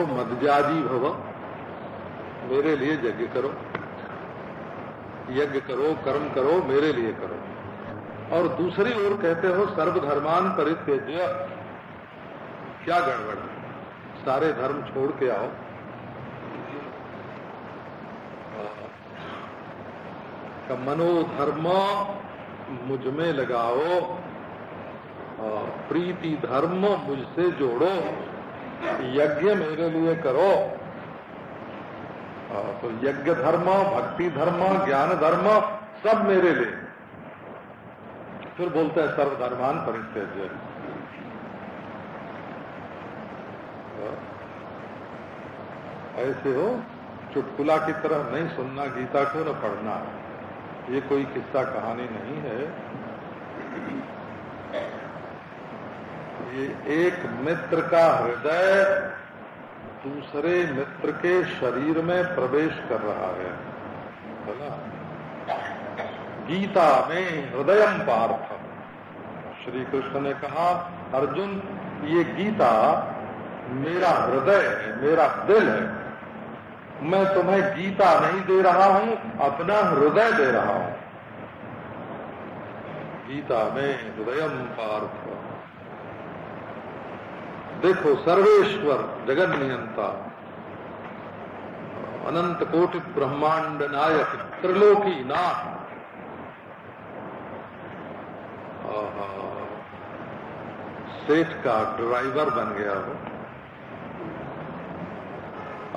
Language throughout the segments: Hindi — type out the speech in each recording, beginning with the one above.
तो मदजाजी भव। मेरे लिए यज्ञ करो। यज्ञ करो, कर्म करो, मेरे लिए करो। और दूसरी ओर कहते हो, सर्वधर्मान परित्यज्य। क्या गड़बड़ सारे धर्म छोड़ के आओ। मनोधर्म मुझमें लगाओ। प्रीति धर्म मुझसे जोड़ो। यज्ञ मेरे लिए करो। तो यज्ञ धर्म, भक्ति धर्म, ज्ञान धर्म, सब मेरे लिए। फिर बोलते हैं, सर्वधर्मान परित्यज ऐसे हो, चुटकुला की तरह नहीं सुनना, गीता को न पढ़ना। ये कोई किस्सा कहानी नहीं है। एक मित्र का हृदय दूसरे मित्र के शरीर में प्रवेश कर रहा है। बोला, गीता में हृदय पार्थ श्री कृष्ण ने कहा, अर्जुन, ये गीता मेरा हृदय है, मेरा दिल है। मैं तुम्हें गीता नहीं दे रहा हूँ, अपना हृदय दे रहा हूँ। गीता में हृदय पार्थ देखो सर्वेश्वर जगन नियंता अनंत कोटि ब्रह्मांड नायक, त्रिलोकी नाथ। सेठ का ड्राइवर बन गया वो।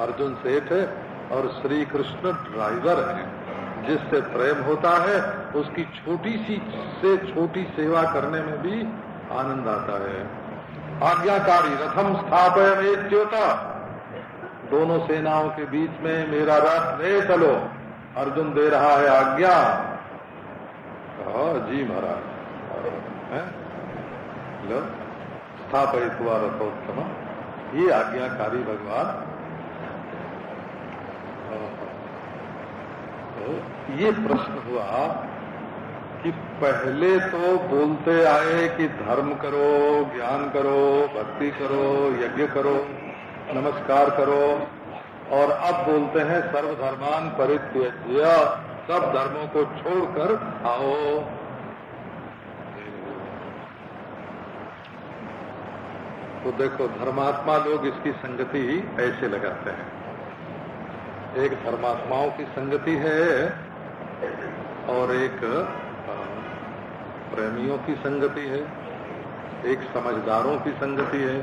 अर्जुन सेठ है और श्री कृष्ण ड्राइवर है। जिससे प्रेम होता है, उसकी छोटी सी से छोटी सेवा करने में भी आनंद आता है। आज्ञाकारी रथम स्थापय में दोनों सेनाओं के बीच में मेरा रथ ले चलो। अर्जुन दे रहा है आज्ञा। जी महाराज। लो, स्थापित हुआ रथोत्तम। ये आज्ञाकारी भगवान। तो ये प्रश्न हुआ कि पहले तो बोलते आए कि धर्म करो, ज्ञान करो, भक्ति करो, यज्ञ करो, नमस्कार करो, और अब बोलते हैं सर्वधर्मान परित्यज्य, सब धर्मों को छोड़कर आओ। तो देखो, धर्मात्मा लोग इसकी संगति ऐसे लगाते हैं। एक धर्मात्माओं की संगति है और एक प्रेमियों की संगति है, एक समझदारों की संगति है।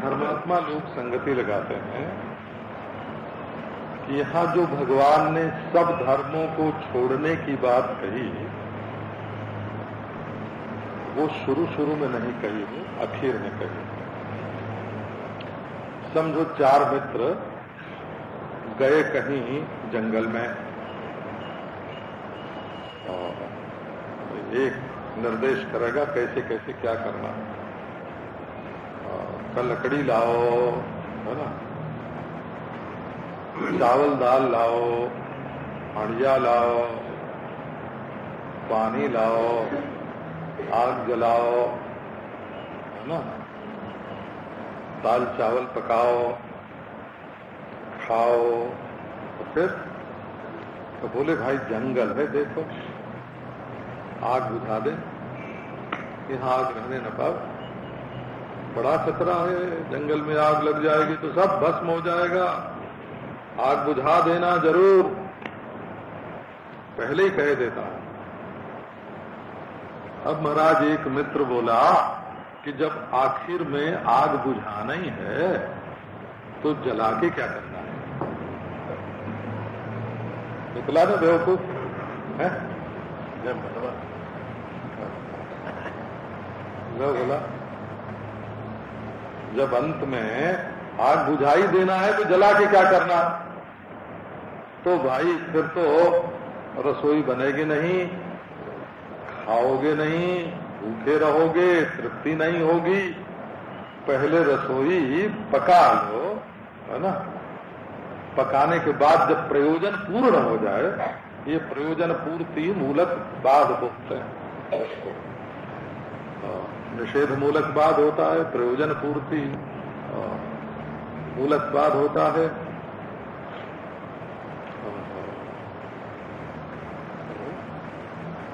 धर्मात्मा लोग संगति लगाते हैं कि यहाँ जो भगवान ने सब धर्मों को छोड़ने की बात कही, वो शुरू शुरू में नहीं कही वो आखिर में कही समझो चार मित्र गए कहीं जंगल में एक निर्देश करेगा कैसे कैसे, क्या करना। कल लकड़ी लाओ, है ना। चावल दाल लाओ, हंडिया लाओ, पानी लाओ, आग जलाओ, है ना। दाल चावल पकाओ, खाओ तो फिर तो बोले, भाई जंगल है, देखो। आग बुझा दे। यहाँ आग रहने न पाओ। बड़ा खतरा है, जंगल में आग लग जाएगी तो सब भस्म हो जाएगा। आग बुझा देना ज़रूर। पहले ही कह देता अब महाराज एक मित्र बोला कि जब आखिर में आग बुझाना ही है तो जला के क्या करना है? निकला ना बेवकूफ़, है? बोला, जब अंत में आग बुझाई देना है तो जला के क्या करना? तो भाई फिर तो रसोई बनेगी नहीं, खाओगे नहीं, भूखे रहोगे, तृप्ति नहीं होगी। पहले रसोई पका लो, है ना? पकाने के बाद जब प्रयोजन पूर्ण हो जाए ये प्रयोजन पूर्ति मूलक बाद बोलते हैं हाँ। निषेध मूलक बाद होता है, प्रयोजन पूर्ति मूलक बाद होता है।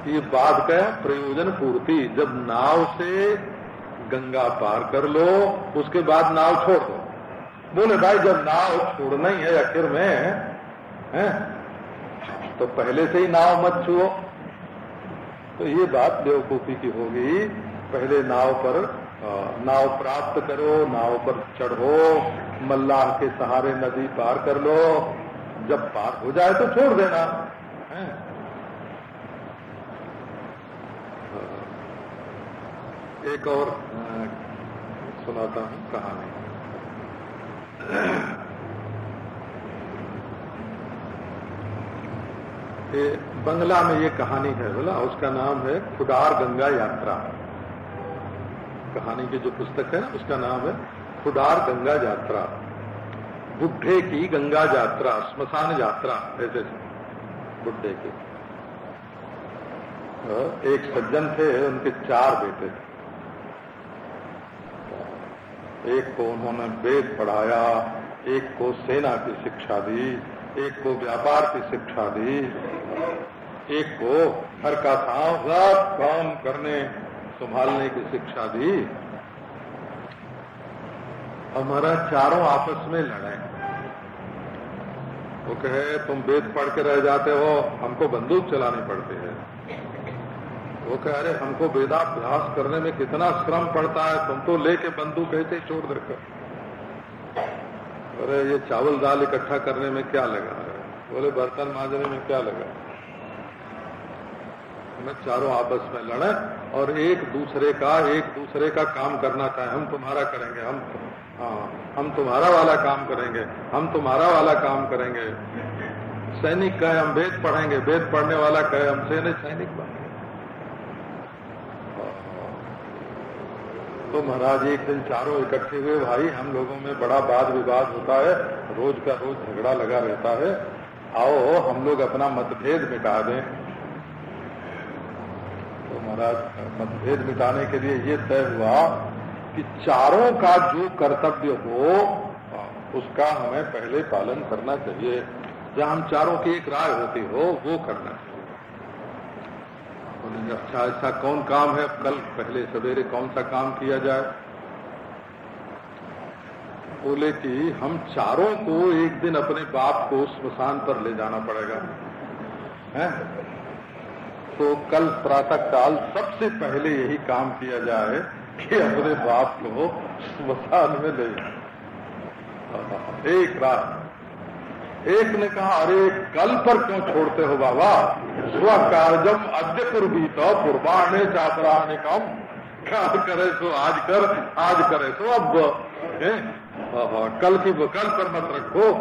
ये बाद का प्रयोजन पूर्ति। जब नाव से गंगा पार कर लो, उसके बाद नाव छोड़ दो। बोले, भाई, जब नाव छोड़ना ही है आखिर में, है तो पहले से ही नाव मत छुओ। तो ये बात बेवकूफ़ी की होगी पहले नाव पर नाव प्राप्त करो, नाव पर चढ़ो, मल्लाह के सहारे नदी पार कर लो। जब पार हो जाए तो छोड़ देना। एक और सुनाता हूँ कहानी। ये बंगला में ये कहानी है, बोला उसका नाम है खुदार गंगा यात्रा। कहानी की जो पुस्तक है उसका नाम है खुडार गंगा यात्रा। बुढ़े की गंगा यात्रा, स्मशान यात्रा, ऐसे बुढ़े की। एक सज्जन थे, उनके चार बेटे। थे एक को उन्होंने वेद पढ़ाया, एक को सेना की शिक्षा दी, एक को व्यापार की शिक्षा दी एक को घर का साफ़ काम करने, संभालने की शिक्षा दी। हमारा चारों आपस में लड़े। वो कहे, तुम वेद पढ़ के रह जाते हो, हमको बंदूक चलानी पड़ती है। वो कह रहे हमको वेदाभ्यास करने में कितना श्रम पड़ता है, तुम तो लेके बंदूक ही छोड़ देकर अरे, ये चावल दाल इकट्ठा करने में क्या लगा है? बोले, बर्तन मांजने में क्या लगा मैं चारों आपस में लड़े और एक दूसरे का, एक दूसरे का काम करना चाहे। हम तुम्हारा करेंगे, हम हाँ हम तुम्हारा वाला काम करेंगे, हम तुम्हारा वाला काम करेंगे। सैनिक कहे हम वेद पढ़ेंगे वेद पढ़ने वाला कहे हम सैनिक सैनिक बनेंगे। तो महाराज, एक दिन चारों इकट्ठे हुए, भाई, हम लोगों में बड़ा वाद विवाद होता है, रोज का रोज झगड़ा लगा रहता है। आओ, हम लोग अपना मतभेद मिटा दें। तो महाराज, मतभेद मिटाने के लिए ये तय हुआ कि चारों का जो कर्तव्य हो, उसका हमें पहले पालन करना चाहिए। जहाँ हम चारों की एक राय होती हो, वो करना चाहिए। बोलेंगे अच्छा ऐसा कौन काम है? कल पहले सवेरे कौन सा काम किया जाए? बोले कि हम चारों को एक दिन अपने बाप को स्मशान पर ले जाना पड़ेगा। है? तो कल प्रातः काल सबसे पहले यही काम किया जाए कि अपने बाप को स्मशान में ले एक रात एक ने कहा, अरे, कल पर क्यों छोड़ते हो बाबा? स्व कार्यम अद्य पूर्वी तो पूर्वाणे चातराने कम। क्या करे तो आज कर, आज करे तो अब कल की, कल पर मत रखो।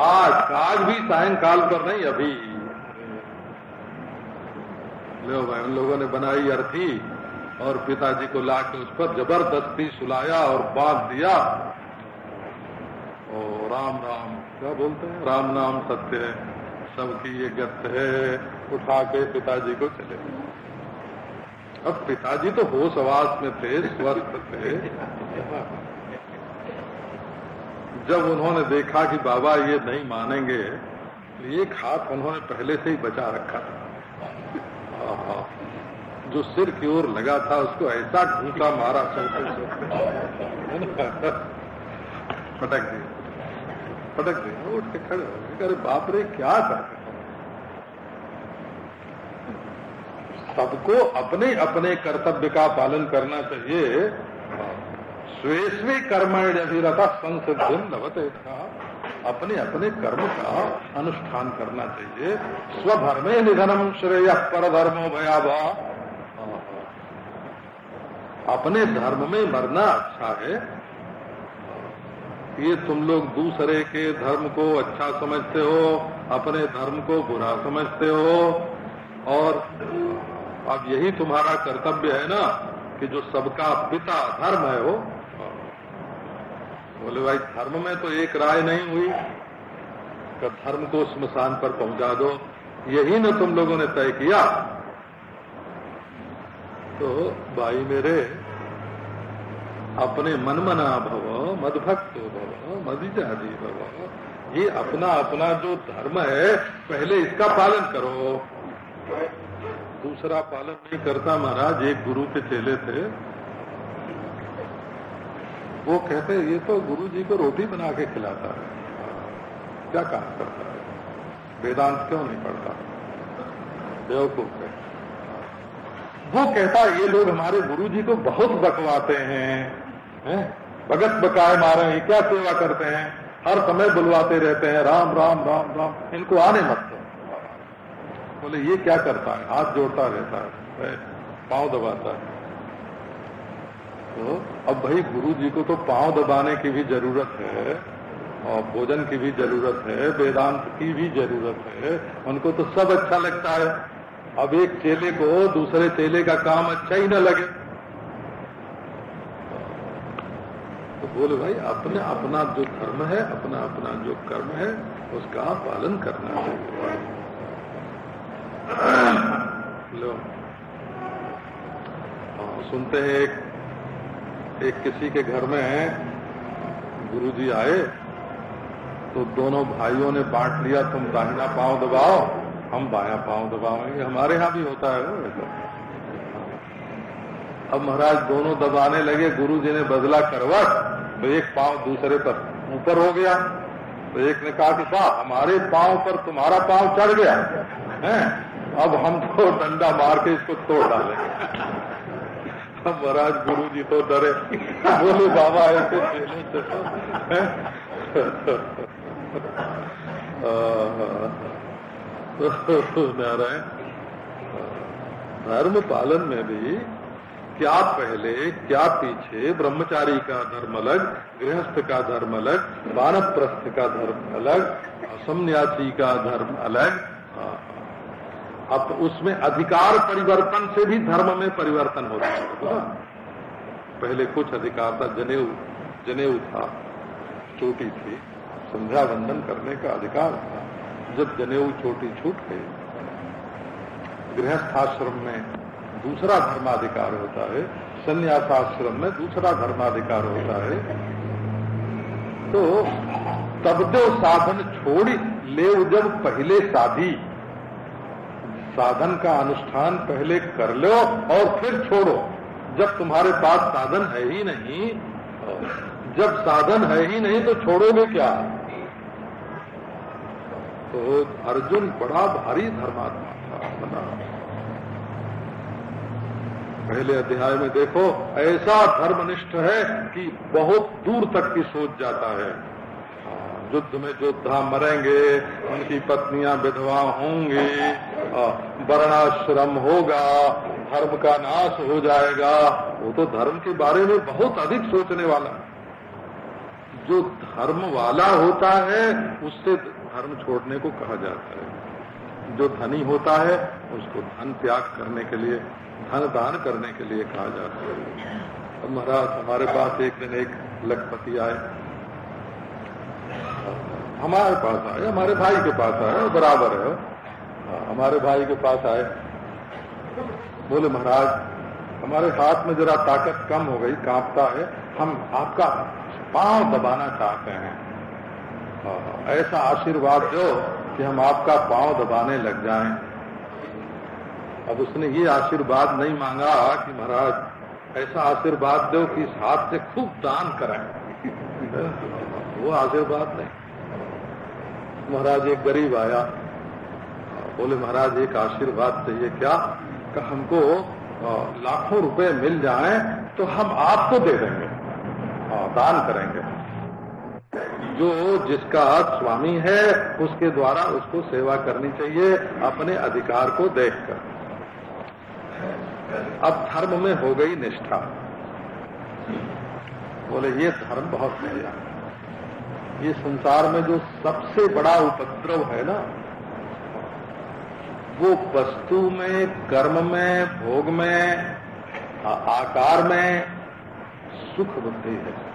आज आज भी सायंकाल पर नहीं, अभी। लो भाई, उन लोगों ने बनाई अर्थी और पिताजी को लाके उस पर ज़बरदस्ती सुलाया और बाँध दिया। ओ, राम राम, क्या बोलते हैं? राम नाम सत्य है। सबकी ये गत है। उठा के पिताजी को चले अब पिताजी तो होश आवास में थे, स्वस्थ थे। जब उन्होंने देखा कि बाबा ये नहीं मानेंगे तो एक हाथ उन्होंने पहले से ही बचा रखा था। जो सिर की ओर लगा था, उसको ऐसा घूसा मारा सोते सोते पटक दिया पटक दिया उठ के खड़े अरे बाप रे, क्या करते सबको अपने अपने कर्तव्य का पालन करना चाहिए। स्वेस्वी कर्मण अभिरथा संसिद्धि लवते था। अपने अपने कर्म का अनुष्ठान करना चाहिए। स्वधर्मे निधनम श्रेय पर धर्मो भयावा अपने धर्म में मरना अच्छा है। ये तुम लोग दूसरे के धर्म को अच्छा समझते हो, अपने धर्म को बुरा समझते हो। और अब यही तुम्हारा कर्तव्य है ना, कि जो सबका पिता धर्म है वो। बोले, भाई, धर्म में तो एक राय नहीं हुई कि धर्म को स्मशान पर पहुँचा दो। यही ना तुम लोगों ने तय किया। तो भाई मेरे, अपने मनमना भव, मदभक्त भव, मदिजादी भव। ये अपना अपना जो धर्म है, पहले इसका पालन करो। दूसरा पालन नहीं करता महाराज, एक गुरु के चेले थे। वो कहते, ये तो गुरु जी को रोटी बना के खिलाता है। क्या काम करता है? वेदांत क्यों नहीं पढ़ता? बेवकूफ़ है। वो कहता ये लोग हमारे गुरु जी को बहुत बकवाते हैं, है? भगत बकाए मारे हैं क्या सेवा करते हैं? हर समय बुलवाते रहते हैं, राम राम राम राम, इनको आने मत दो। बोले, ये क्या करता है? हाथ जोड़ता रहता है पाँव दबाता है। तो अब भाई गुरु जी को तो पाँव दबाने की भी ज़रूरत है, और भोजन की भी ज़रूरत है, वेदांत की भी ज़रूरत है, उनको तो सब अच्छा लगता है। अब एक चेले को दूसरे चेले का काम अच्छा ही न लगे। तो बोले भाई अपने अपना जो धर्म है अपना अपना जो कर्म है उसका पालन करना चाहिए। लो। हाँ, सुनते हैं एक एक किसी के घर में गुरुजी आए तो दोनों भाइयों ने बांट लिया तुम दाहिना पाँव दबाओ। हम बाया पाँव दबाएँगे। हमारे यहाँ भी होता है अब महाराज दोनों दबाने लगे, गुरु जी ने बदला करवट तो एक पाँव दूसरे पर ऊपर हो गया। तो एक ने कहा कि साहब, हमारे पाँव पर तुम्हारा पाँव चढ़ गया। है? अब हम तो डंडा मार के इसको तोड़ डालेंगे अब महाराज गुरु जी तो डरे। बोले, बाबा, ऐसे नारायण। धर्म पालन में भी क्या पहले, क्या पीछे, ब्रह्मचारी का धर्म अलग, गृहस्थ का धर्म अलग, वानप्रस्थ का धर्म अलग असन्यासी का धर्म अलग। अब उसमें अधिकार परिवर्तन से भी धर्म में परिवर्तन होता है। पहले कुछ अधिकार था, जनेऊ जनेऊ था, चोटी थी। संध्या वंदन करने का अधिकार था। जब जनेऊ छोटी छूट गई, गृहस्थाश्रम में दूसरा धर्माधिकार होता है, संन्यासाश्रम में दूसरा धर्माधिकार होता है तो तब तो साधन छोड़ी ले जब पहले साधी। साधन का अनुष्ठान पहले कर लो और फिर छोड़ो। जब तुम्हारे पास साधन है ही नहीं, जब साधन है ही नहीं तो छोड़ोगे क्या? तो अर्जुन बड़ा भारी धर्मात्मा था पहले अध्याय में देखो, ऐसा धर्मनिष्ठ है कि बहुत दूर तक की सोच जाता है। युद्ध में योद्धा मरेंगे, उनकी पत्नियाँ विधवा होंगी वर्णाश्रम होगा, धर्म का नाश हो जाएगा। वो तो धर्म के बारे में बहुत अधिक सोचने वाला। जो धर्म वाला होता है, उससे धर्म छोड़ने को कहा जाता है। जो धनी होता है, उसको धन त्याग करने के लिए, धन दान करने के लिए कहा जाता है। अब महाराज, हमारे पास एक दिन एक लखपति आए। हमारे पास आए, हमारे भाई के पास आए बराबर है, हमारे भाई के पास आए। बोले, महाराज, हमारे हाथ में जरा ताकत कम हो गई, कांपता है। हम आपका पाँव दबाना चाहते हैं। ऐसा आशीर्वाद दो कि हम आपका पाँव दबाने लग जाएँ। अब उसने ये आशीर्वाद नहीं मांगा कि महाराज, ऐसा आशीर्वाद दो कि इस हाथ से खूब दान करें वो आशीर्वाद नहीं। महाराज एक गरीब आया। बोले, महाराज, एक आशीर्वाद चाहिए क्या? कि हमको लाखों रुपए मिल जाएँ तो हम आपको दे देंगे। दान करेंगे। जो जिसका स्वामी है, उसके द्वारा उसको सेवा करनी चाहिए, अपने अधिकार को देखकर। अब धर्म में हो गई निष्ठा। बोले, ये धर्म बहुत बढ़िया। ये संसार में जो सबसे बड़ा उपद्रव है ना, वो वस्तु में, कर्म में, भोग में आकार में सुख बुद्धि है।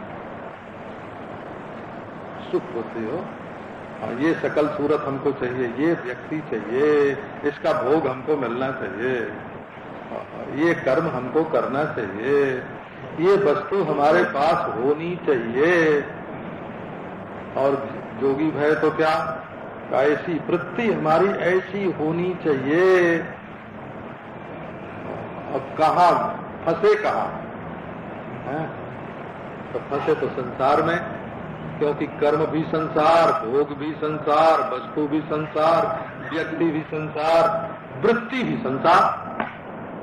सुख होते हो। हाँ ये सकल सूरत हमको चाहिए, ये व्यक्ति चाहिए, इसका भोग हमको मिलना चाहिए। ये कर्म हमको करना चाहिए। ये वस्तु हमारे पास होनी चाहिए। और जोगी भय तो क्या? ऐसी वृत्ति हमारी ऐसी होनी चाहिए। अब कहा, फंसे कहा? तो फंसे तो संसार में। क्योंकि कर्म भी संसार, भोग भी संसार, वस्तु भी संसार, व्यक्ति भी संसार, वृत्ति भी संसार,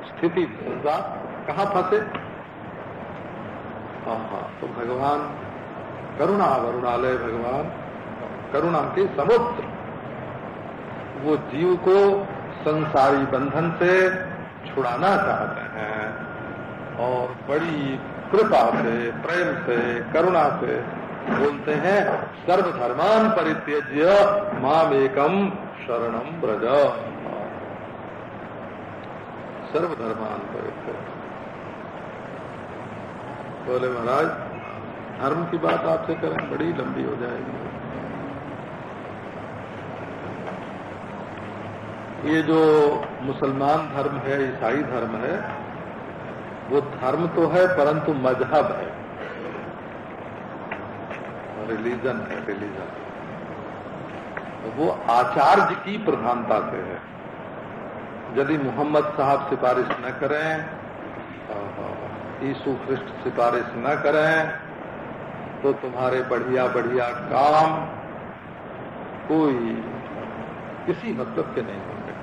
स्थिति भी संसार। कहाँ फंसे? हाँ हाँ तो भगवान करुणा वरुणालय भगवान, करुणा के समुद्र। वो जीव को संसारी बंधन से छुड़ाना चाहते हैं और बड़ी कृपा से, प्रेम से, करुणा से बोलते हैं, सर्वधर्मान परित्यज्य माम एकम शरणम ब्रज सर्वधर्मान परित्यज बोले महाराज, धर्म की बात आपसे करें, बड़ी लंबी हो जाएगी। ये जो मुसलमान धर्म है, ईसाई धर्म है, वो धर्म तो है, परंतु मज़हब है। रिलीजन है रिलीजन वो आचार्य की प्रधानता से है। यदि मोहम्मद साहब सिफारिश न करें, यीशु ख्रिस्ट सिफारिश न करें तो तुम्हारे बढ़िया बढ़िया काम कोई किसी मतलब के नहीं होंगे।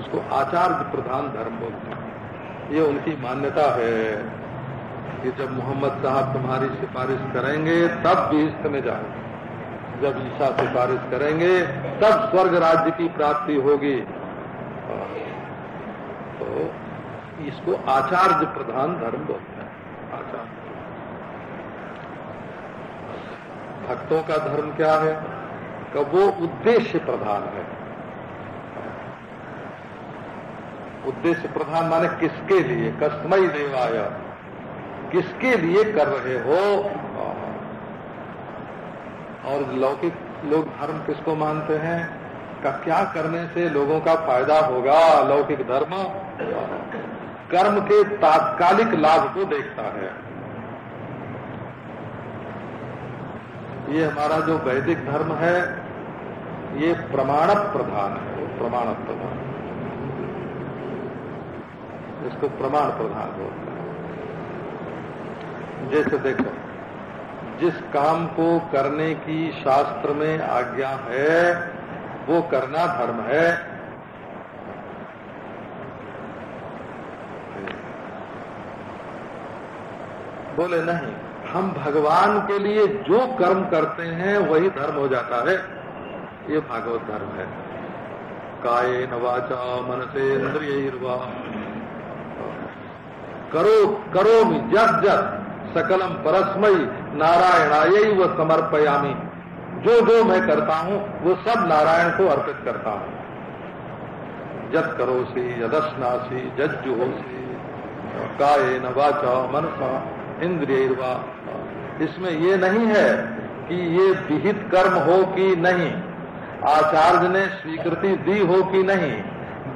उसको आचार्य प्रधान धर्म बोलते हैं। ये उनकी मान्यता है। कि जब मोहम्मद साहब तुम्हारी सिफारिश करेंगे, तब बीस्त में जाओगे। जब ईसा सिफारिश करेंगे, तब स्वर्ग राज्य की प्राप्ति होगी। तो इसको आचार्य प्रधान धर्म बोलते हैं। आचार्य। भक्तों का धर्म क्या है? कब वो उद्देश्य प्रधान है। उद्देश्य प्रधान माने किसके लिए? कस्मई देवाय किसके लिए कर रहे हो? और लौकिक लोग धर्म किसको मानते हैं? का क्या करने से लोगों का फ़ायदा होगा? लौकिक धर्म कर्म के तात्कालिक लाभ को देखता है। ये हमारा जो वैदिक धर्म है, ये प्रमाण प्रधान है प्रमाण प्रधान इसको प्रमाण प्रधान बोलते हैं। जैसे देखो। जिस काम को करने की शास्त्र में आज्ञा है, वो करना धर्म है। बोले, नहीं, हम भगवान के लिए जो कर्म करते हैं, वही धर्म हो जाता है। ये भागवत धर्म है। काये नवाचा मन से इंद्रिय करो करो भी जस जस सकलम परस्मयी नारायणाय व समर्पयामी। जो जो मैं करता हूँ, वो सब नारायण को अर्पित करता हूँ। जत करोसी, यदस्नासी जज्जुहोसी काये न वाचा, मनसा इंद्रिय इसमें ये नहीं है कि ये विहित कर्म हो कि नहीं, आचार्य ने स्वीकृति दी हो कि नहीं।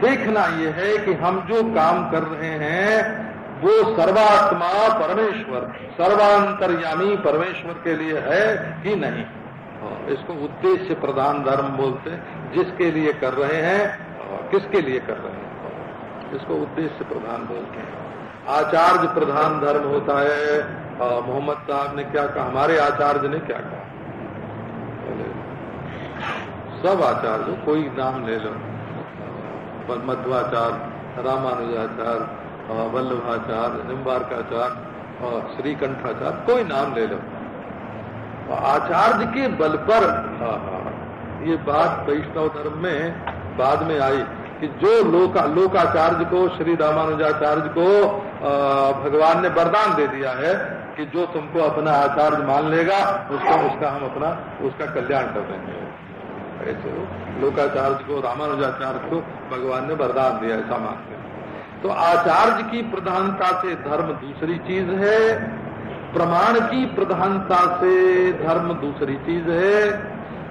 देखना ये है कि हम जो काम कर रहे हैं वो सर्वात्मा परमेश्वर सर्वांतर्यामी परमेश्वर के लिए है कि नहीं? हाँ, इसको उद्देश्य प्रधान धर्म बोलते जिसके लिए कर रहे हैं किसके लिए कर रहे हैं? इसको उद्देश्य प्रधान बोलते हैं। आचार्य प्रधान धर्म होता है। मोहम्मद साहब ने क्या कहा? हमारे आचार्य ने क्या कहा? सब आचार्य कोई नाम ले लो। मध्वाचार्य रामानुजाचार्य वल्लभाचार्य निम्बारकाचार्य और श्रीकंठाचार्य कोई नाम ले लो। आचार्य के बल पर हाँ, हाँ, ये बात वैष्णव धर्म में बाद में आई कि जो लोका लोकाचार्य को श्री रामानुजाचार्य को भगवान ने वरदान दे दिया है कि जो तुमको अपना आचार्य मान लेगा उसका उसका हम अपना उसका कल्याण कर देंगे। ऐसे लोकाचार्य को रामानुजाचार्य को भगवान ने वरदान दिया ऐसा मानते हैं तो आचार्य की प्रधानता से धर्म दूसरी चीज़ है, प्रमाण की प्रधानता से धर्म दूसरी चीज़ है,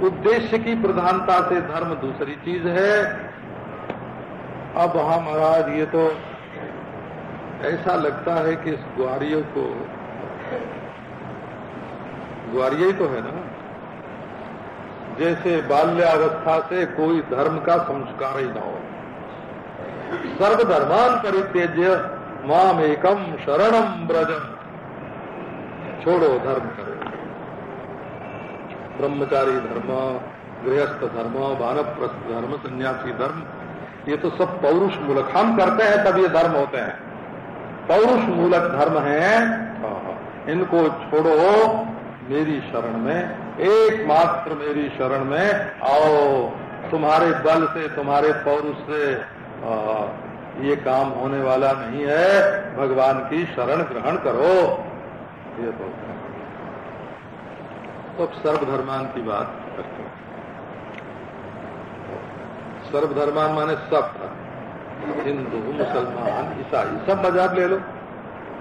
उद्देश्य की प्रधानता से धर्म दूसरी चीज़ है। अब हाँ महाराज, ये तो ऐसा लगता है कि इस ग्वारियों को, ग्वारिया ही तो है ना। जैसे बाल्यावस्था से कोई धर्म का संस्कार ही ना हो। सर्वधर्मान परित्यज्य माम एकम शरणम ब्रजम छोड़ो धर्म करो। ब्रह्मचारी धर्म, गृहस्थ धर्म, वानप्रस्थ धर्म, सन्यासी धर्म, ये तो सब पौरुष मूलक। हम करते हैं तब ये धर्म होते हैं। पौरुष मूलक धर्म है। इनको छोड़ो, मेरी शरण में, एकमात्र मेरी शरण में आओ। तुम्हारे बल से, तुम्हारे पौरुष से। आ, ये काम होने वाला नहीं है। भगवान की शरण ग्रहण करो। ये तो तो सर्वधर्मान की बात करते हैं। सर्वधर्मान माने सब हिंदू मुसलमान ईसाई सब मज़ाक ले लो।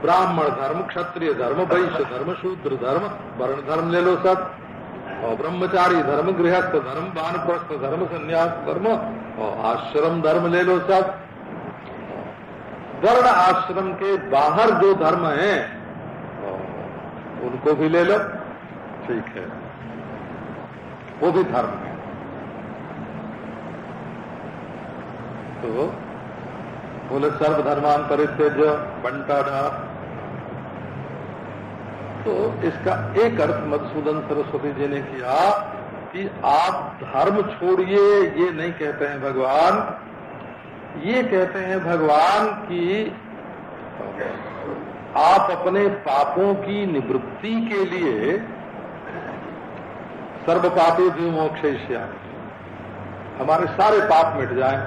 ब्राह्मण धर्म क्षत्रिय धर्म वैश्य धर्म शूद्र धर्म वर्ण धर्म ले लो सब। और ब्रह्मचारी धर्म गृहस्थ धर्म वानप्रस्थ धर्म संन्यास धर्म और आश्रम धर्म ले लो सब। वर्ण आश्रम के बाहर जो धर्म है उनको भी ले लो। ठीक है। वो भी धर्म है। तो बोले सर्वधर्मान परित्यज बंटाडा तो इसका एक अर्थ मधुसूदन सरस्वती जी ने किया कि आप धर्म छोड़िए, ये नहीं कहते हैं भगवान। ये कहते हैं भगवान कि आप अपने पापों की निवृत्ति के लिए सर्व पापे विमोक्षेष्या हमारे सारे पाप मिट जाएँ।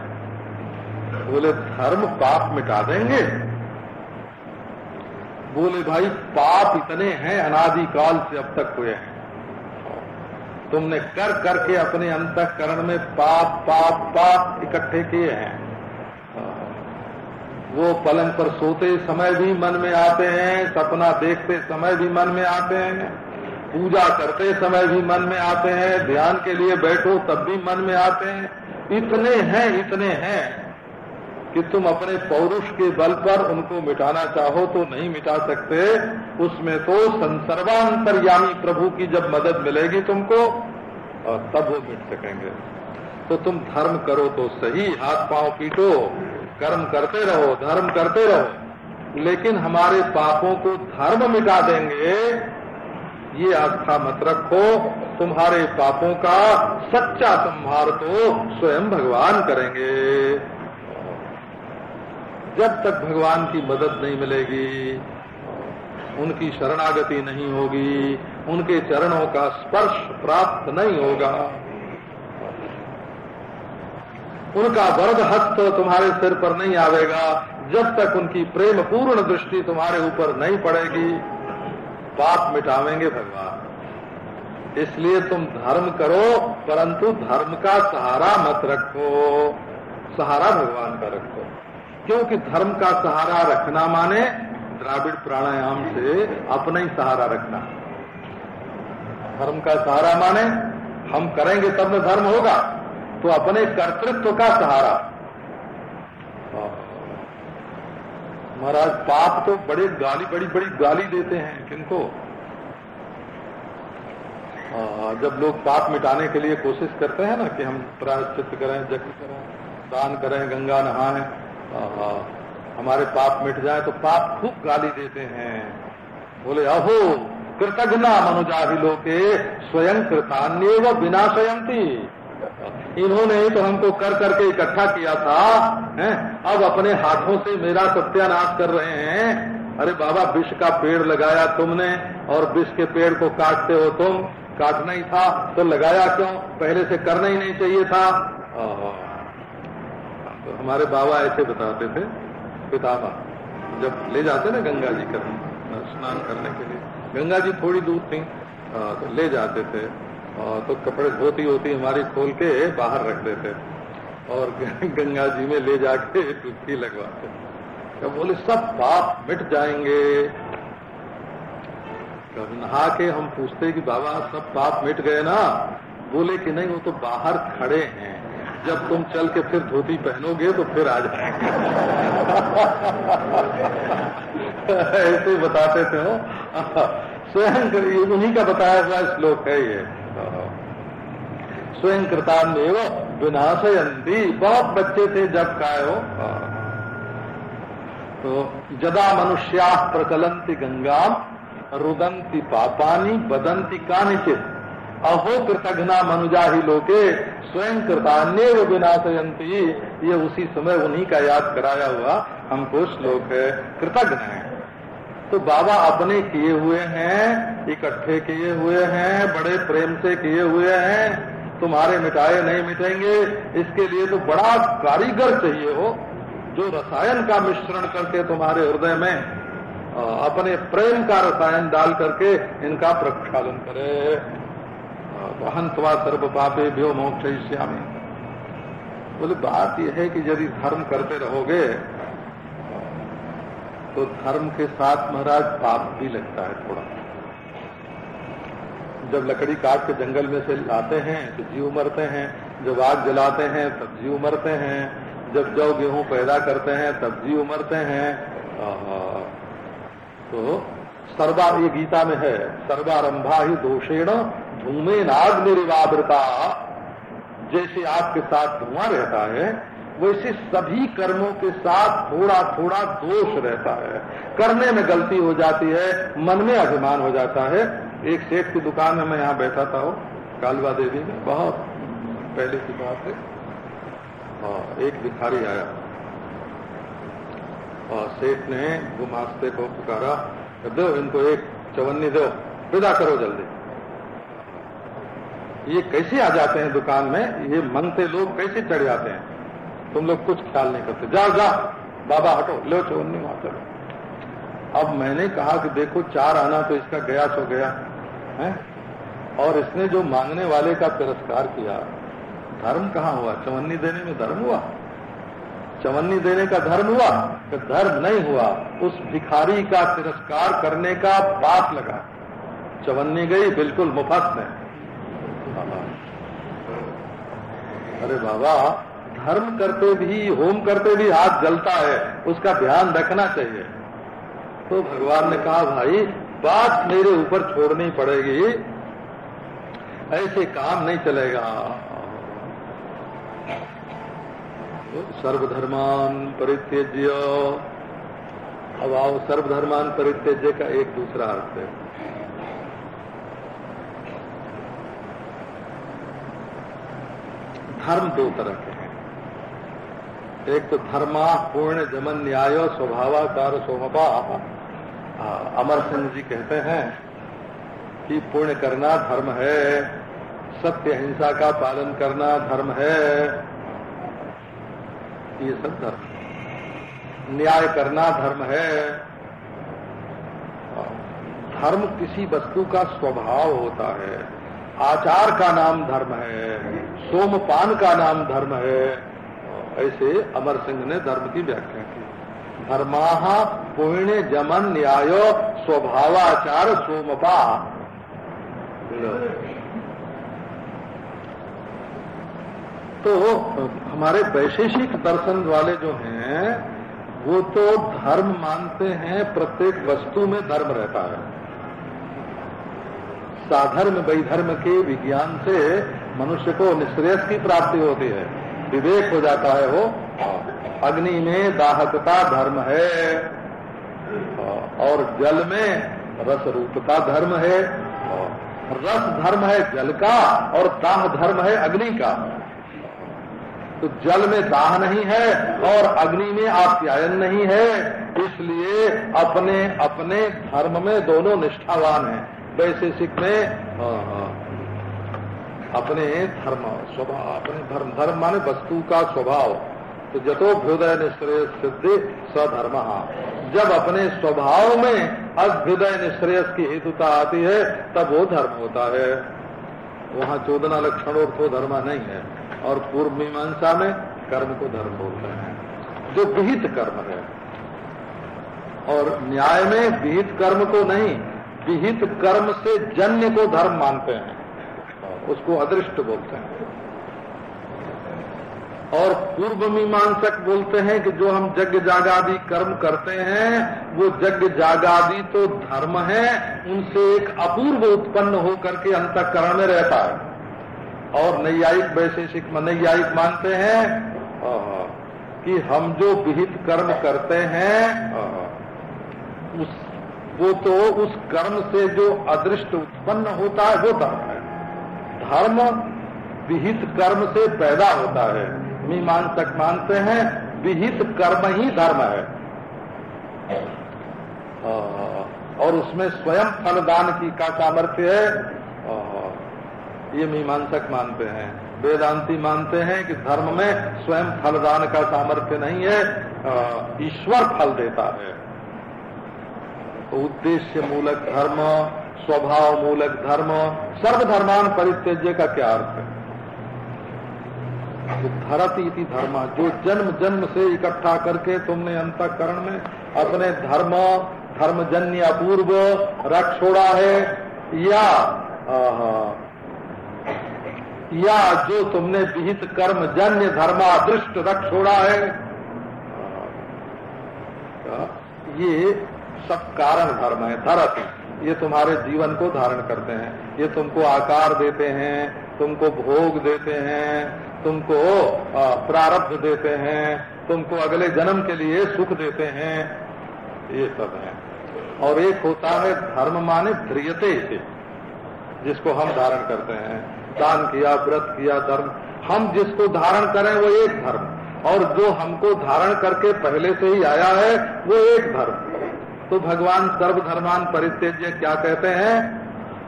बोले, धर्म पाप मिटा देंगे? बोले, भाई, पाप इतने हैं, अनादिकाल से अब तक हुए हैं। तुमने कर करके अपने अंतकरण में पाप पाप पाप इकट्ठे किए हैं। वो पलंग पर सोते समय भी मन में आते हैं, सपना देखते समय भी मन में आते हैं, पूजा करते समय भी मन में आते हैं, ध्यान के लिए बैठो तब भी मन में आते हैं। इतने हैं इतने हैं। कि तुम अपने पौरुष के बल पर उनको मिटाना चाहो तो नहीं मिटा सकते। उसमें तो संसर्वांतरयामी प्रभु की जब मदद मिलेगी तुमको, और तब वो मिट सकेंगे। तो तुम धर्म करो तो सही, हाथ पाँव पीटो, कर्म करते रहो, धर्म करते रहो। लेकिन हमारे पापों को धर्म मिटा देंगे। ये आस्था मत रखो, तुम्हारे पापों का सच्चा संहार तो स्वयं भगवान करेंगे। जब तक भगवान की मदद नहीं मिलेगी, उनकी शरणागति नहीं होगी, उनके चरणों का स्पर्श प्राप्त नहीं होगा। उनका वरद हस्त तुम्हारे सिर पर नहीं आवेगा, जब तक उनकी प्रेम पूर्ण दृष्टि तुम्हारे ऊपर नहीं पड़ेगी। पाप मिटावेंगे भगवान। इसलिए तुम धर्म करो, परंतु धर्म का सहारा मत रखो, सहारा भगवान का रखो। क्योंकि धर्म का सहारा रखना माने द्राविड़ प्राणायाम से अपना ही सहारा रखना। धर्म का सहारा माने हम करेंगे तब न धर्म होगा तो अपने कर्तृत्व का सहारा। महाराज, पाप तो बड़े गाली, बड़ी बड़ी गाली देते हैं किनको? जब लोग पाप मिटाने के लिए कोशिश करते हैं ना कि हम प्रायश्चित करें यज्ञ करें, दान करें, गंगा नहाएँ हमारे पाप मिट जाए तो पाप खूब गाली देते हैं। बोले, अहो कृतज्ञ मनुजाहिलो के स्वयं कृतान्य व विनाशयंती इन्होंने तो हमको कर करके इकट्ठा किया था, हैं? अब अपने हाथों से मेरा सत्यानाश कर रहे हैं। अरे बाबा, विष का पेड़ लगाया तुमने, और विष के पेड़ को काटते हो तुम। काटना ही था तो लगाया क्यों? पहले से करना ही नहीं चाहिए था। तो हमारे बाबा ऐसे बताते थे पितामा जब ले जाते ना गंगा जी करने स्नान करने के लिए। गंगा जी थोड़ी दूर थी तो ले जाते थे तो कपड़े धोती होती हमारी खोल के बाहर रख देते। और गंगा जी में ले जाके डुबकी लगवाते। तो बोले, सब पाप मिट जाएँगे। कब नहा के हम पूछते कि, बाबा, सब पाप मिट गए ना? बोले कि, नहीं, वो तो बाहर खड़े हैं। जब तुम चल के फिर धोती पहनोगे तो फिर आ जाएँगे। ऐसे ही बताते थे वो। स्वयं उन्हीं का बताया हुआ श्लोक है ये। स्वयं कृतान्व विनाशयंती बहुत बच्चे थे जब काय हो तो जदा मनुष्या प्रचलंती गंगा रुदंती पापानी बदंती कानिचित। अहो कृतघ्ना मनुजा ही लोके स्वयं कृतान्य विनाशयंती ये उसी समय उन्हीं का याद कराया हुआ हमको श्लोक है, कृतघ्न है। तो बाबा अपने किए हुए हैं, इकट्ठे किए हुए हैं, बड़े प्रेम से किए हुए हैं। तुम्हारे मिटाए नहीं मिटेंगे, इसके लिए तो बड़ा कारीगर चाहिए हो, जो रसायन का मिश्रण करके तुम्हारे हृदय में अपने प्रेम का रसायन डाल करके इनका प्रक्षालन करे। हंतवा सर्व पापे भ्यो मोक्ष बोले, बात यह है कि यदि धर्म करते रहोगे तो धर्म के साथ महाराज पाप भी लगता है थोड़ा। जब लकड़ी काट के जंगल में से लाते हैं तो जीव मरते हैं, जब आग जलाते हैं, तब जीव मरते हैं, जब जौ गेहूँ पैदा करते हैं, तब जीव मरते हैं। तो सर्वा ये गीता में है, सर्वारंभा ही दोषेण धूमे नाग निर्वावृता जैसे आपके साथ धुआँ रहता है, वैसे सभी कर्मों के साथ थोड़ा थोड़ा दोष रहता है। करने में गलती हो जाती है, मन में अभिमान हो जाता है। एक सेठ की दुकान में मैं यहाँ बैठा था कालवा देवी में, बहुत पहले की बात है। और एक भिखारी आया। और सेठ ने गुमास्ते को पुकारा दो, इनको एक चवन्नी दो। विदा करो जल्दी। ये कैसे आ जाते हैं दुकान में? ये मंगते लोग कैसे चढ़ जाते हैं? तुम लोग कुछ ख्याल नहीं करते। जाओ जा बाबा, हटो। लो चवन्नी वहाँ चलो अब मैंने कहा कि देखो, चार आना तो इसका गया सो गया। है? और इसने जो मांगने वाले का तिरस्कार किया, धर्म कहाँ हुआ? चवन्नी देने में धर्म हुआ? चवन्नी देने का धर्म हुआ तो धर्म नहीं हुआ। उस भिखारी का तिरस्कार करने का बात लगा। चवन्नी गई, बिल्कुल मुफ़्त में। अरे बाबा, धर्म करते भी, होम करते भी हाथ जलता है। उसका ध्यान रखना चाहिए। तो भगवान ने कहा, भाई, बात मेरे ऊपर छोड़नी पड़ेगी। ऐसे काम नहीं चलेगा। सर्वधर्मान परित्यज्य। अभाव सर्वधर्मान परित्यज्य का एक दूसरा अर्थ है। धर्म दो तरह के हैं। एक तो धर्मा पूर्ण जमन न्याय स्वभावाकार सोमपा। अमर सिंह जी कहते हैं कि पुण्य करना धर्म है, सत्य हिंसा का पालन करना धर्म है। ये धर्म न्याय करना धर्म है। धर्म किसी वस्तु का स्वभाव होता है। आचार का नाम धर्म है। सोमपान का नाम धर्म है। ऐसे अमर सिंह ने धर्म की व्याख्या की। धर्मा पुण्य जमन न्याय स्वभावाचार सोमपा। तो हमारे वैशेषिक दर्शन वाले जो हैं, वो तो धर्म मानते हैं, प्रत्येक वस्तु में धर्म रहता है। साधर्म वैधर्म के विज्ञान से मनुष्य को निश्रेयस की प्राप्ति होती है। विवेक हो जाता है वो। अग्नि में दाहकता धर्म है। और जल में रस रूपता धर्म है। रस धर्म है जल का और दाह धर्म है अग्नि का। तो जल में दाह नहीं है और अग्नि में आप्यायन नहीं है। इसलिए अपने अपने धर्म में दोनों निष्ठावान हैं। वैशेषिक में हाँ, हाँ, अपने धर्म स्वभाव अपने धर्म। धर्म माने वस्तु का स्वभाव। तो जतो भ्युदय निश्रेय सिद्धि सधर्म जब अपने स्वभाव में अभ्युदय निश्रेयस की हेतुता आती है तब वो धर्म होता है। वहाँ चोदना लक्षण और तो धर्म नहीं है। और पूर्व मीमांसा में कर्म को धर्म बोलते हैं, जो विहित कर्म है। और न्याय में विहित कर्म को नहीं, विहित कर्म से जन्य को धर्म मानते हैं, उसको अदृष्ट बोलते हैं। और पूर्व मीमांसक बोलते हैं कि जो हम यज्ञ जागादि कर्म करते हैं, वो यज्ञ जागादि तो धर्म है, उनसे एक अपूर्व उत्पन्न होकर के अंतकरण में रहता है। और नैयायिक वैशेषिक नैयायिक मानते हैं। कि हम जो विहित कर्म करते हैं उस वो तो उस कर्म से जो अदृष्ट उत्पन्न होता है वो धर्म है। धर्म विहित कर्म से पैदा होता है। मीमांसक मानते हैं विहित कर्म ही धर्म है। और उसमें स्वयं फलदान की का सामर्थ्य है ये मीमांसक मानते हैं। वेदांती मानते हैं कि धर्म में स्वयं फलदान का सामर्थ्य नहीं है ईश्वर फल देता है। उद्देश्य मूलक धर्म, स्वभाव मूलक धर्म, सर्वधर्मान परित्यज्य का क्या अर्थ है? जो धरती इति धर्म, जो जन्म जन्म से इकट्ठा करके तुमने अंतकरण में अपने धर्म, धर्मजन्य अपूर्व रख छोड़ा है, या या जो तुमने विहित कर्म, जन्य धर्मादृष्ट रख छोड़ा है। ये सब कारण धर्म है, धरत ये तुम्हारे जीवन को धारण करते हैं। ये तुमको आकार देते हैं, तुमको भोग देते हैं, तुमको प्रारब्ध देते हैं, तुमको अगले जन्म के लिए सुख देते हैं। ये सब है। और एक होता है धर्म माने ध्रियते जिसको हम धारण करते हैं। दान किया, व्रत किया, धर्म। हम जिसको धारण करें, वो एक धर्म। और जो हमको धारण करके पहले से ही आया है, वो एक धर्म। तो भगवान सर्वधर्मान परित्यज्य क्या कहते हैं?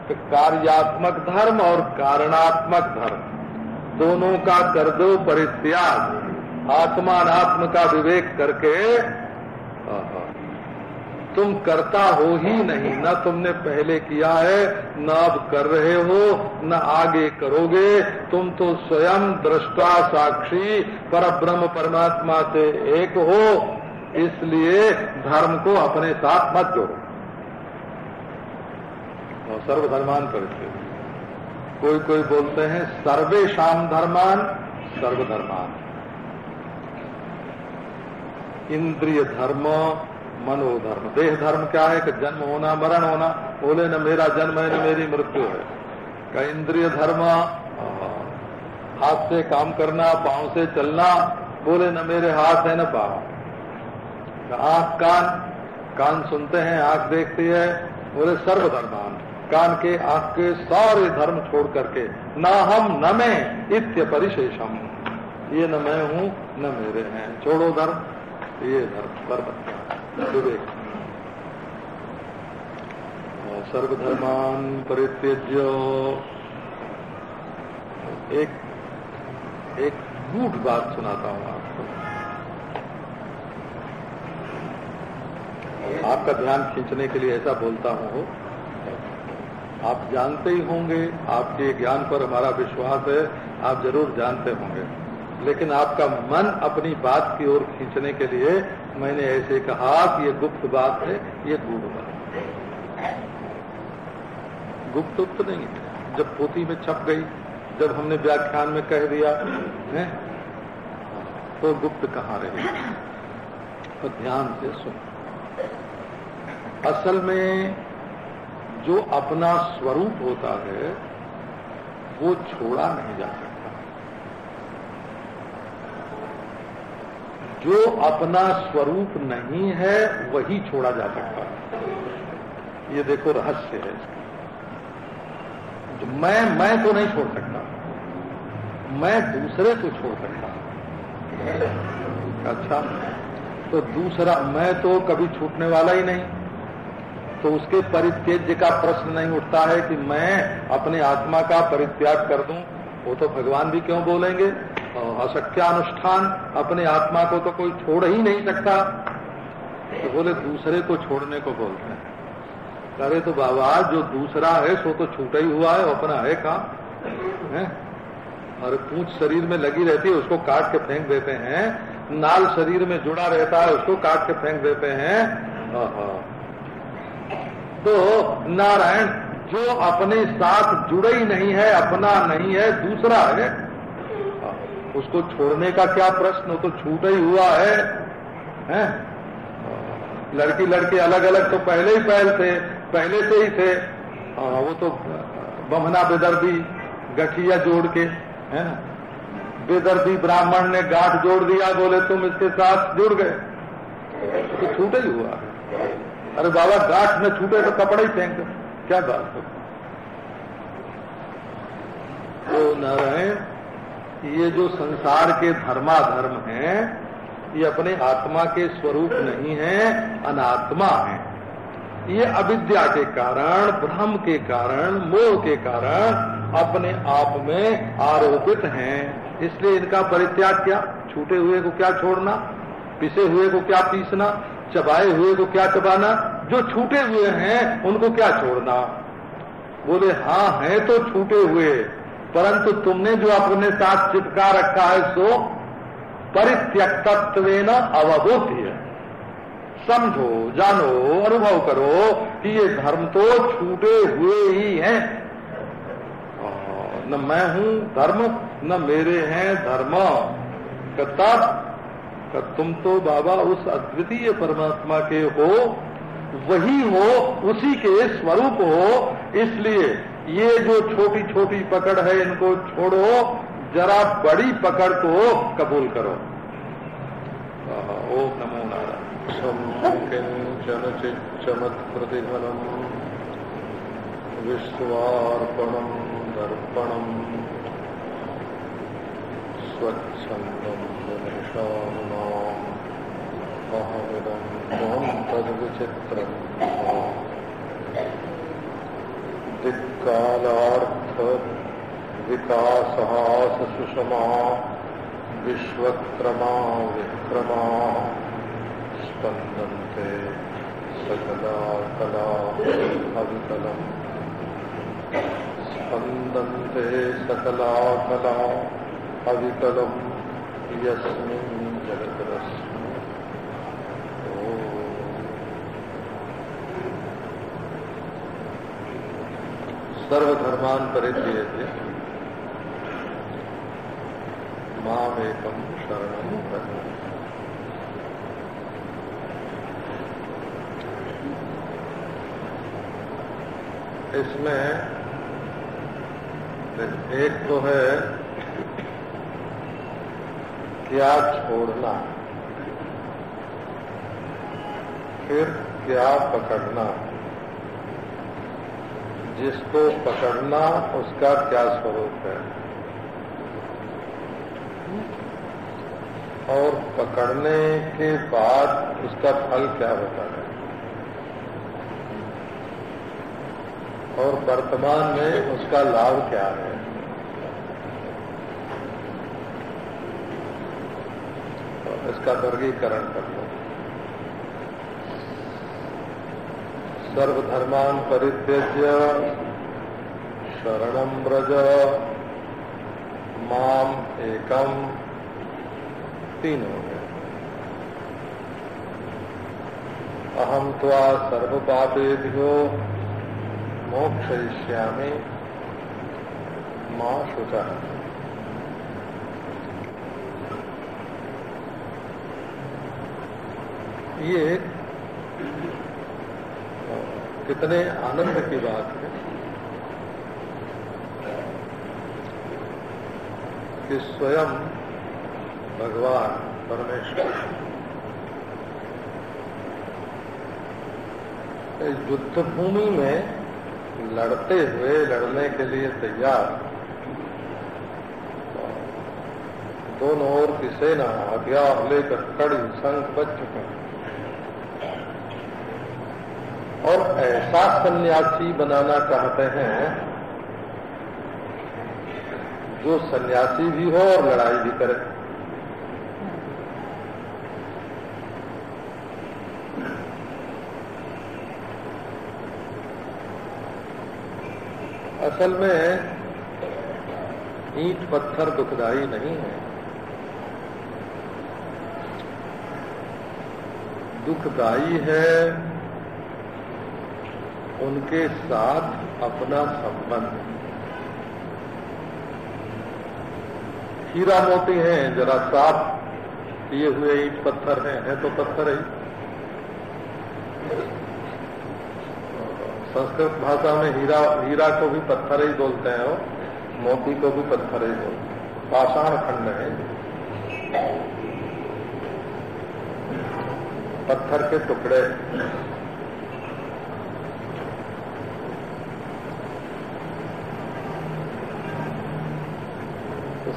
कि कार्यात्मक धर्म और कारणात्मक धर्म। दोनों का कर दो परित्याग। आत्मात्म का विवेक करके तुम करता हो ही नहीं। न तुमने पहले किया है, न अब कर रहे हो, न आगे करोगे। तुम तो स्वयं दृष्टा साक्षी पर ब्रह्म परमात्मा से एक हो। इसलिए धर्म को अपने साथ मत जोड़ो। सर्वधर्मान परिस्थिति। कोई कोई बोलते हैं सर्वे शाम धर्मान, सर्वधर्मान। इंद्रिय धर्म मनोधर्म देह धर्म क्या है कि जन्म होना, मरण होना? बोले, न मेरा जन्म है, न मेरी मृत्यु है। का इंद्रिय धर्म हाथ से काम करना, पाँव से चलना, बोले, न मेरे हाथ है, न पाव। आँख, कान कान सुनते हैं, आँख देखती है। बोले, सर्वधर्मान, कान के, आँख के सारे धर्म छोड़ करके, न हम, न मैं, इत्य परिशेषम। ये न मैं हूँ, न मेरे हैं। छोड़ो धर्म, ये धर्म सर्वधर्मान परित्यज्य एक एक गूढ़ बात सुनाता हूँ आपको। आपका ध्यान खींचने के लिए ऐसा बोलता हूँ, आप जानते ही होंगे, आपके ज्ञान पर हमारा विश्वास है, आप ज़रूर जानते होंगे। लेकिन आपका मन अपनी बात की ओर खींचने के लिए मैंने ऐसे कहा कि ये गुप्त बात है, ये गूढ़ बात गुप्त गुप्त नहीं जब पोती में छप गई, जब हमने व्याख्यान में कह दिया, है? तो गुप्त कहाँ रहे? तो ध्यान से सुन। असल में जो अपना स्वरूप होता है, वो छोड़ा नहीं जा सकता। जो अपना स्वरूप नहीं है, वही छोड़ा जा सकता है। ये देखो रहस्य है जो मैं मैं तो नहीं छोड़ सकता। मैं दूसरे को छोड़ सकता। अच्छा तो दूसरा, मैं तो कभी छूटने वाला ही नहीं। तो उसके परित्यज्य का प्रश्न नहीं उठता है कि मैं अपने आत्मा का परित्याग कर दूँ। वो तो भगवान भी क्यों बोलेंगे? असख्यानुष्ठान अपने आत्मा को तो कोई छोड़ ही नहीं सकता। तो बोले, दूसरे को छोड़ने को बोलते हैं। अरे तो बाबा, जो दूसरा है, सो तो छूटा ही हुआ है अपना है काम है? और पूछ शरीर में लगी रहती है, उसको काट के फेंक देते हैं। नाल शरीर में जुड़ा रहता है, उसको काट के फेंक देते हैं। तो नारायण, जो अपने साथ जुड़े ही नहीं है, अपना नहीं है, दूसरा है उसको छोड़ने का क्या प्रश्न? तो छूट ही हुआ है, हैं? लड़की लड़के अलग अलग तो पहले ही पहल थे पहले से ही थे। आ, वो तो बमना बेदर्दी गठिया जोड़ के है? ना बेदर्दी ब्राह्मण ने गांठ जोड़ दिया बोले तुम इसके साथ जुड़ गए। तो छूटे ही हुआ अरे बाबा गांठ में छूटे तो कपड़े ही फेंक क्या बात है? तो नारायण ये जो संसार के धर्माधर्म हैं, ये अपने आत्मा के स्वरूप नहीं है, अनात्मा है। ये अविद्या के कारण, भ्रम के कारण, मोह के कारण अपने आप में आरोपित हैं। इसलिए इनका परित्याग क्या? छूटे हुए को क्या छोड़ना? पिसे हुए को क्या पीसना? चबाए हुए को क्या चबाना? जो छूटे हुए हैं, उनको क्या छोड़ना? बोले हाँ है तो छूटे हुए। परंतु तुमने जो अपने साथ चिपका रखा है सो परित्यक्तत्व न अवबोध्य समझो, जानो, अनुभव करो कि ये धर्म तो छूटे हुए ही हैं। न मैं हूँ धर्म, न मेरे हैं धर्म। तब तुम तो बाबा उस अद्वितीय परमात्मा के हो, वही हो, उसी के स्वरूप हो, इसलिए ये जो छोटी छोटी पकड़ है, इनको छोड़ो, जरा बड़ी पकड़ को कबूल करो। ओ नमो नारायण। चमत् प्रतिफलम विश्वार्पणम, दर्पणम्, स्वच्छन्दम् निशानुनाम् अहमिदम् त्वम् तद्विचित्रम्। दिक्कालार्थ विकासहास सुषमा विश्वक्रमा, विक्रमा, स्पन्दन्ते सकला कला अविकलम् स्पन्दन्ते सकला कला अविकलम् यस्मिन् जगतरस्मि सर्वधर्मान् परित्येते मामेकं शरणं प्रति इसमें एक तो है क्या छोड़ना फिर क्या पकड़ना। जिसको पकड़ना उसका क्या स्वरूप है? और पकड़ने के बाद उसका फल क्या होता है? और वर्तमान में उसका लाभ क्या है? तो इसका वर्गीकरण कर लो। सर्वधर्मान परित्यज्य शरण व्रज। माम एकम। तीन हो गए अहम त्वा सर्व पापेभ्यो मोक्षयिष्यामि। माँ शुचा। ये कितने आनंद की बात है। कि स्वयं भगवान परमेश्वर। इस युद्ध भूमि में लड़ते हुए लड़ने के लिए तैयार। दोनों ओर की सेना हथियार लेकर कड़ी संख बच चुके हैं। और ऐसा सन्यासी बनाना चाहते हैं जो सन्यासी भी हो और लड़ाई भी करे। असल में ईट पत्थर दुखदाई नहीं है। दुखदाई है उनके साथ अपना संबंध। हीरा मोती हैं, जरा साफ़ किए हुए ईट पत्थर हैं। है तो पत्थर ही। संस्कृत भाषा में हीरा हीरा को भी पत्थर ही बोलते हैं वो, मोती को भी पत्थर ही बोलते हैं। पाषाण खंड है। पत्थर के टुकड़े।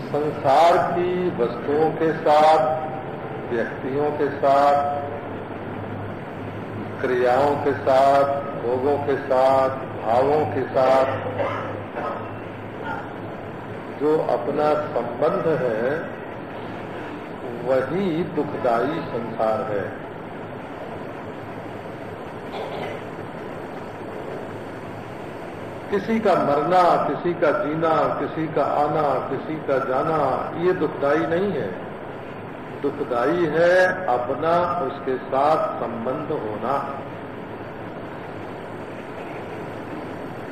संसार की वस्तुओं के साथ, व्यक्तियों के साथ, क्रियाओं के साथ, भोगों के साथ, भावों के साथ, जो अपना संबंध है, वही दुखदाई संसार है। किसी का मरना, किसी का जीना, किसी का आना, किसी का जाना, ये दुखदाई नहीं है। दुखदाई है अपना, उसके साथ संबंध होना।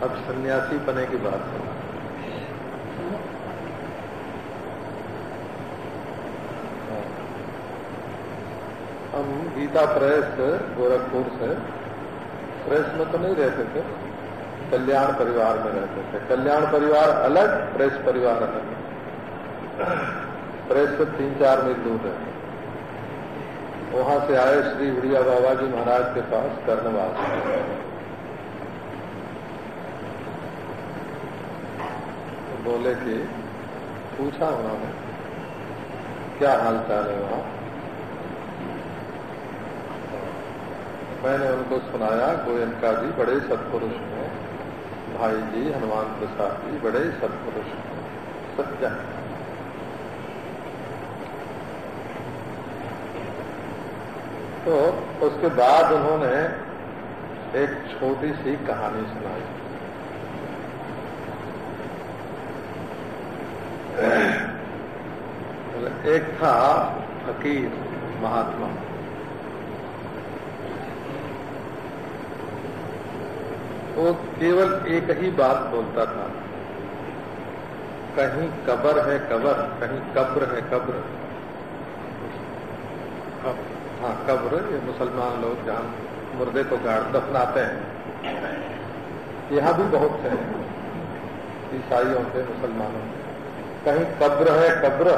अब सन्यासी बने की बात सुना हम गीता प्रेस, गोरखपुर से, प्रेस में तो नहीं रहते थे। कल्याण परिवार में रहते थे। कल्याण परिवार अलग, प्रेस परिवार अलग। प्रेस से तीन चार मील दूर है। वहाँ से आए श्री उड़िया बाबा जी महाराज के पास कर्णवास। तो बोले कि, पूछा उन्होंने, क्या हाल चाल है वहाँ? मैंने उनको सुनाया गोयनका जी बड़े सत्पुरुष हैं। भाई जी, हनुमान प्रसाद जी, बड़े सत्पुरुष। सत्य। तो उसके बाद उन्होंने एक छोटी सी कहानी सुनाई। एक था फकीर महात्मा। वो केवल एक ही बात बोलता था। कहीं कबर है कबर, कहीं कब्र है कब्र। हाँ कब्र, ये मुसलमान लोग जहाँ मुर्दे को गाड़, दफनाते हैं। यहाँ भी बहुत है, ईसाइयों के मुसलमानों के कहीं कब्र है कब्र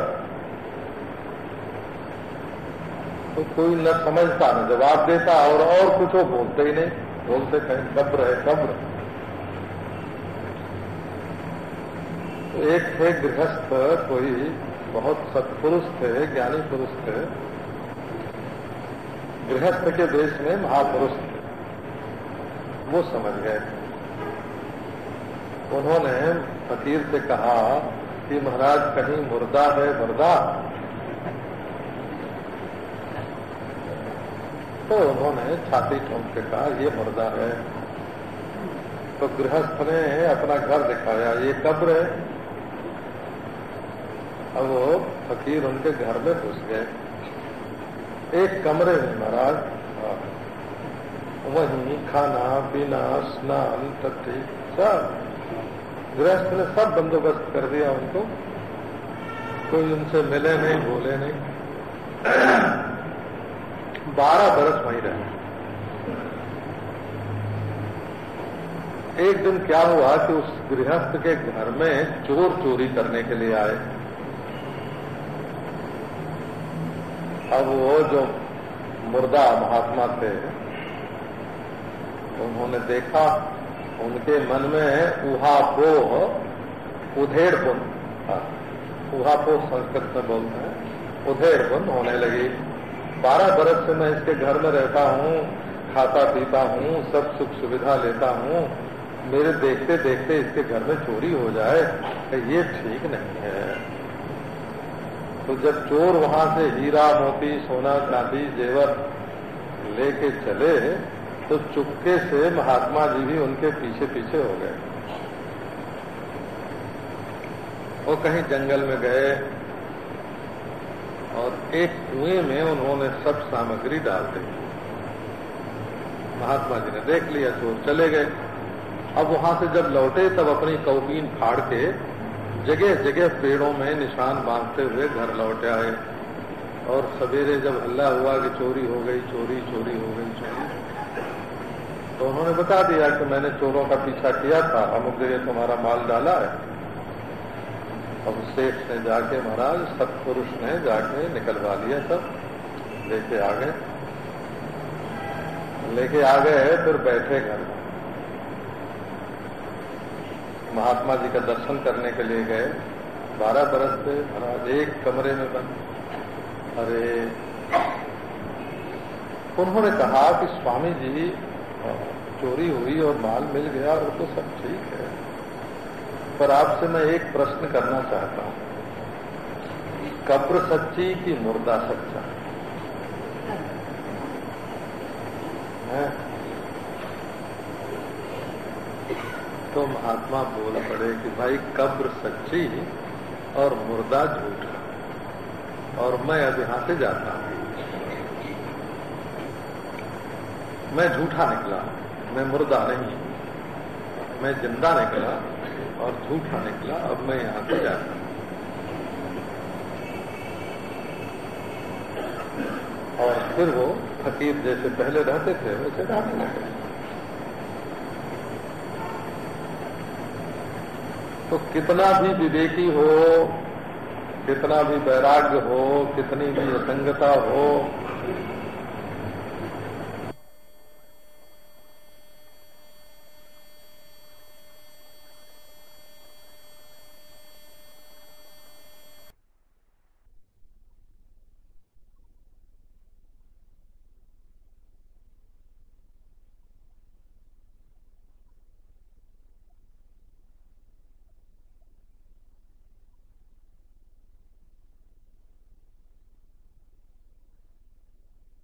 तो कोई न समझता, न जवाब देता और और कुछ वो बोलते ही नहीं। बोलते कहीं कब्र है कब्र तो एक थे गृहस्थ, कोई बहुत सत्पुरुष थे, ज्ञानी पुरुष थे। गृहस्थ के देश में महापुरुष थे। वो समझ गए। उन्होंने फकीर से कहा कि महाराज, कहीं मुर्दा है, मुर्दा। तो उन्होंने छाती ठोंक के कहा, ये मुर्दा है। तो गृहस्थ ने अपना घर दिखाया। ये कब्र है। अब वो फकीर उनके घर में घुस गए। एक कमरे में महाराज वहीं खाना, पीना, स्नान तथी सब। गृहस्थ ने सब बंदोबस्त कर दिया उनको। कोई उनसे मिले नहीं, बोले नहीं। बारह बरस वहीं रहे। एक दिन क्या हुआ कि उस गृहस्थ के घर में चोर चोरी करने के लिए आए। अब वो जो मुर्दा महात्मा थे उन्होंने देखा उनके मन में उहापोह उधेड़पुन हाँ, उहापोह संस्कृत में बोलते हैं उधेड़पुन होने लगी। बारह बरस से मैं इसके घर में रहता हूँ खाता पीता हूँ सब सुख सुविधा लेता हूँ। मेरे देखते देखते इसके घर में चोरी हो जाए तो ये ठीक नहीं है। तो जब चोर वहाँ से हीरा, मोती, सोना, चांदी, जेवर लेके चले तो चुपके से महात्मा जी भी उनके पीछे पीछे हो गए। वो कहीं जंगल में गए और एक कुएँ में उन्होंने सब सामग्री डाल दी। महात्मा जी ने देख लिया, चोर चले गए। अब वहाँ से जब लौटे, तब अपनी कौपीन फाड़ के जगह जगह पेड़ों में निशान बांधते हुए घर लौट आए और सवेरे जब हल्ला हुआ कि चोरी हो गई, चोरी चोरी हो गई, चोरी। तो उन्होंने बता दिया कि मैंने चोरों का पीछा किया था, अमुक जगह तुम्हारा माल डाला है। अब सेठ ने जाके महाराज, सत्पुरुष ने जाके निकलवा लिया सब, लेके आ गए। लेके आ गए फिर बैठे घर में। महात्मा जी का दर्शन करने के लिए गए। बारह बरस से महाराज एक कमरे में बंद। अरे, उन्होंने कहा कि स्वामी जी चोरी हुई और माल मिल गया और तो सब ठीक है। पर आपसे मैं एक प्रश्न करना चाहता हूँ। कब्र सच्ची कि मुर्दा सच्चा? है? तो महात्मा बोल पड़े कि भाई कब्र सच्ची और मुर्दा झूठा और मैं अब यहाँ से जाता हूँ। मैं झूठा निकला, मैं मुर्दा नहीं। मैं ज़िंदा निकला और झूठा निकला, अब मैं यहाँ से जाता हूँ। और फिर वो फकीर जैसे पहले रहते थे वैसे रहने लगे। तो कितना भी विवेकी हो कितना भी वैराग्य हो कितनी भी असंगता हो